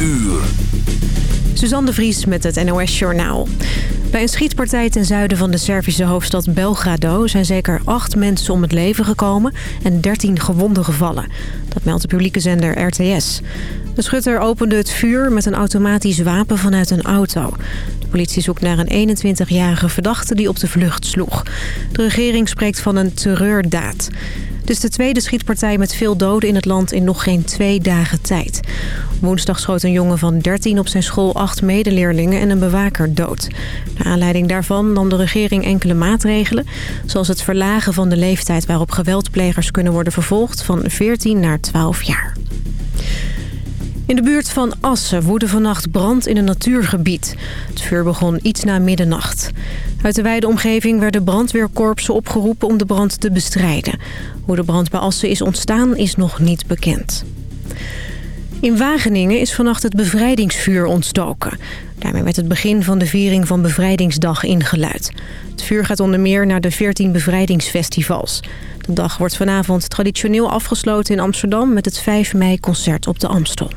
uur. Suzanne de Vries met het NOS Journaal. Bij een schietpartij ten zuiden van de Servische hoofdstad Belgrado... zijn zeker acht mensen om het leven gekomen en 13 gewonden gevallen. Dat meldt de publieke zender RTS. De schutter opende het vuur met een automatisch wapen vanuit een auto. De politie zoekt naar een 21-jarige verdachte die op de vlucht sloeg. De regering spreekt van een terreurdaad. Het is de tweede schietpartij met veel doden in het land in nog geen twee dagen tijd. Woensdag schoot een jongen van 13 op zijn school acht medeleerlingen en een bewaker dood. Naar aanleiding daarvan nam de regering enkele maatregelen... zoals het verlagen van de leeftijd waarop geweldplegers kunnen worden vervolgd... van 14 naar 12 jaar. In de buurt van Assen woedde vannacht brand in een natuurgebied. Het vuur begon iets na middernacht. Uit de wijde omgeving werden brandweerkorpsen opgeroepen om de brand te bestrijden. Hoe de brand bij Assen is ontstaan is nog niet bekend. In Wageningen is vannacht het bevrijdingsvuur ontstoken. Daarmee werd het begin van de viering van Bevrijdingsdag ingeluid. Het vuur gaat onder meer naar de 14 bevrijdingsfestivals. De dag wordt vanavond traditioneel afgesloten in Amsterdam... met het 5 mei-concert op de Amstel.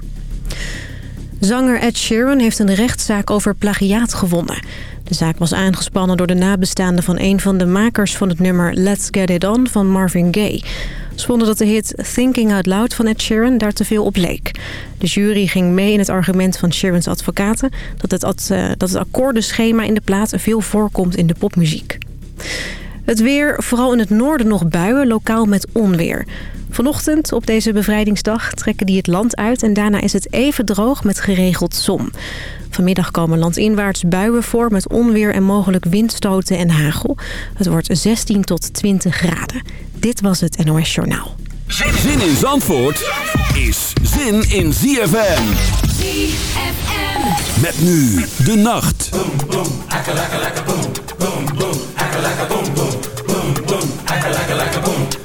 Zanger Ed Sheeran heeft een rechtszaak over plagiaat gewonnen. De zaak was aangespannen door de nabestaanden van een van de makers van het nummer Let's Get It On van Marvin Gaye. Ze vonden dat de hit Thinking Out Loud van Ed Sheeran daar te veel op leek. De jury ging mee in het argument van Sheerans advocaten... dat het, uh, dat het akkoordenschema in de plaat veel voorkomt in de popmuziek. Het weer, vooral in het noorden nog buien, lokaal met onweer. Vanochtend op deze bevrijdingsdag trekken die het land uit... en daarna is het even droog met geregeld zon. Vanmiddag komen landinwaarts buien voor met onweer en mogelijk windstoten en hagel. Het wordt 16 tot 20 graden. Dit was het NOS Journaal. Zin in Zandvoort is zin in ZFM. ZFM. Met nu de nacht. Boom, boom, akka, boom, boom, boom, akka, boom, boom, boom, boom, akka, boom, boom, boom,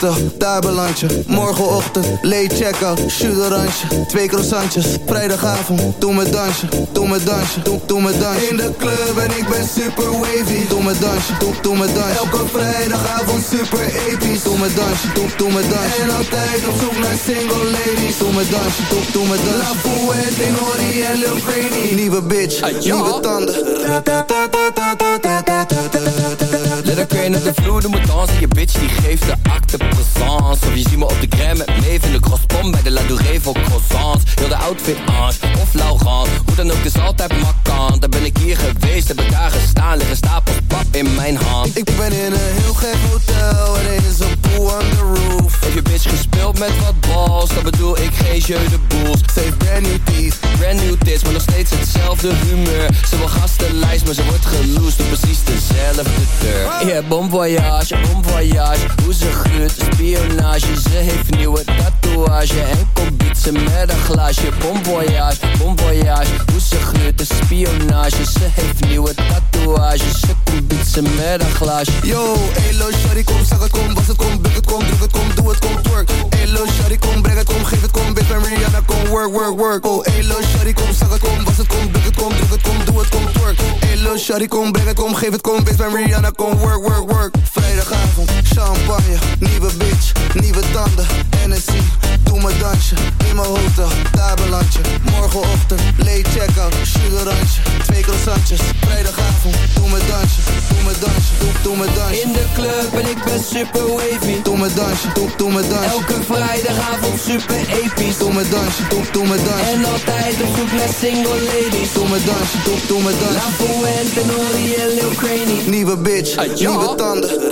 hotel, daar beland je. Morgenochtend, late check-out, chuderantje, twee croissantjes. Vrijdagavond, doe me dansje, doe me dansje, doe, doe me dansje. In de club en ik ben super wavy, doe me dansje, doe, doe me dansje. Elke vrijdagavond super episch, doe me dansje, doe, doe me dansje. En altijd op zoek naar single ladies, doe me dansje, doe, doe me dansje. La Fuente, Nori en Lil Craney, nieuwe bitch, nieuwe tanden. Let crane op de vloer, doe me dansen. Je bitch die geeft de acte présence Of je ziet me op de crème met leven de Bij de La Douree voor croissants. Heel de outfit Ange of Laurent Hoe dan ook, is altijd makkant Daar ben ik hier geweest, heb ik daar gestaan. Liggen stapels pap in mijn hand. Ik ben in een heel gek hotel En er is een pool on the roof. Heb je bitch gespeeld met wat balls? Dan bedoel ik geen jeu de boels. Heeft brand new teeth. Brand new tits, maar nog steeds hetzelfde humeur. Ze wil gastenlijst, maar ze wordt geloosd Door precies dezelfde deur. Yeah, bon voyage, bon voyage. Hoe ze gruurt, spionage. Ze heeft nieuwe tatoeage En komt bietsen met een glaasje Bon voyage, bon Hoe ze gruurt, de spionage Ze heeft nieuwe tatoeage Ze komt bietsen met een glaasje Yo, elo, shawty, kom, zeg het, kom, was het, kom, buk het, kom, druk het, kom, doe het, kom, twerk Elo, shawty, kom, breng het, kom, geef het, kom, bitch, ben Rihanna, kom, work, work, work Oh, elo, shawty, kom, zeg het, kom, was het, kom, buk het, kom, druk het, kom, doe het, kom, twerk Elo, shawty, kom, breng het, kom, geef het, kom, bitch, ben Rihanna, kom, work, work, work Vrijdagavond, champagne, nieuwe bitch, nieuwe tanden, NSC Doe me dansje, in mijn hotel, daar beland je Morgenochtend, late check-out, sugarantje, twee croissantjes Vrijdagavond, doe me dansje, doe me dansje, doe, doe me dansje In de club en ik ben super wavy Doe me dansje, doe, doe me dansje Elke vrijdagavond super episch Doe me dansje, doe, doe me dansje En altijd op zoek naar single ladies Doe me dansje, doe, doe me dansje La Fuente, Nori en Lil Craney Nieuwe bitch, nieuwe tanden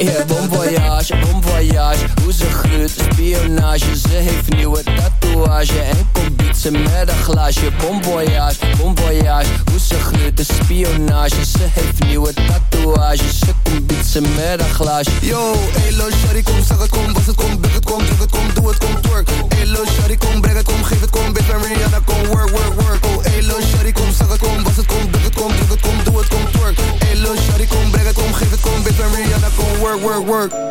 Yeah, bon voyage, bon voyage. Hoe ze gruurt, spionage. Ze heeft nieuwe tatoeage En komt bietsen met een glaasje. Bon voyage, bon voyage. Hoe ze gruurt, de spionage. Ze heeft nieuwe tatoeage. Ze komt bietsen met een glaasje. Yo, elo, shawty, kom, zeg het, kom, was het, kom, buk het, kom, druk het, kom, doe het, kom, twerk Elo, shawty, kom, breng het, kom, geef het, kom, bitch, Rihanna, kom, work, work, work. Oh, elo, shawty, kom, zeg het, kom, work, work, work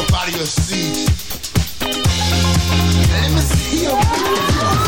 Of your seat. Let me see you move.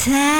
さあ。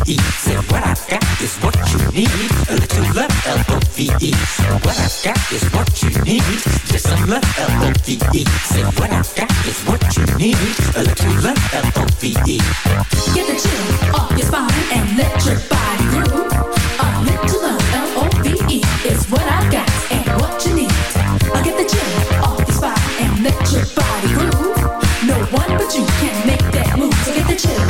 L-O-V-E. What I've got is what you need. A little love, L-O-V-E. What I've got is what you need. Just some love, L-O-V-E. Say what I've got is what you need. A little love, L-O-V-E. Get the chill off your spine and let your body groove. A little love, L-O-V-E, is what I've got and what you need. I get the chill off your spine and let your body groove. No one but you can make that move. So get the chill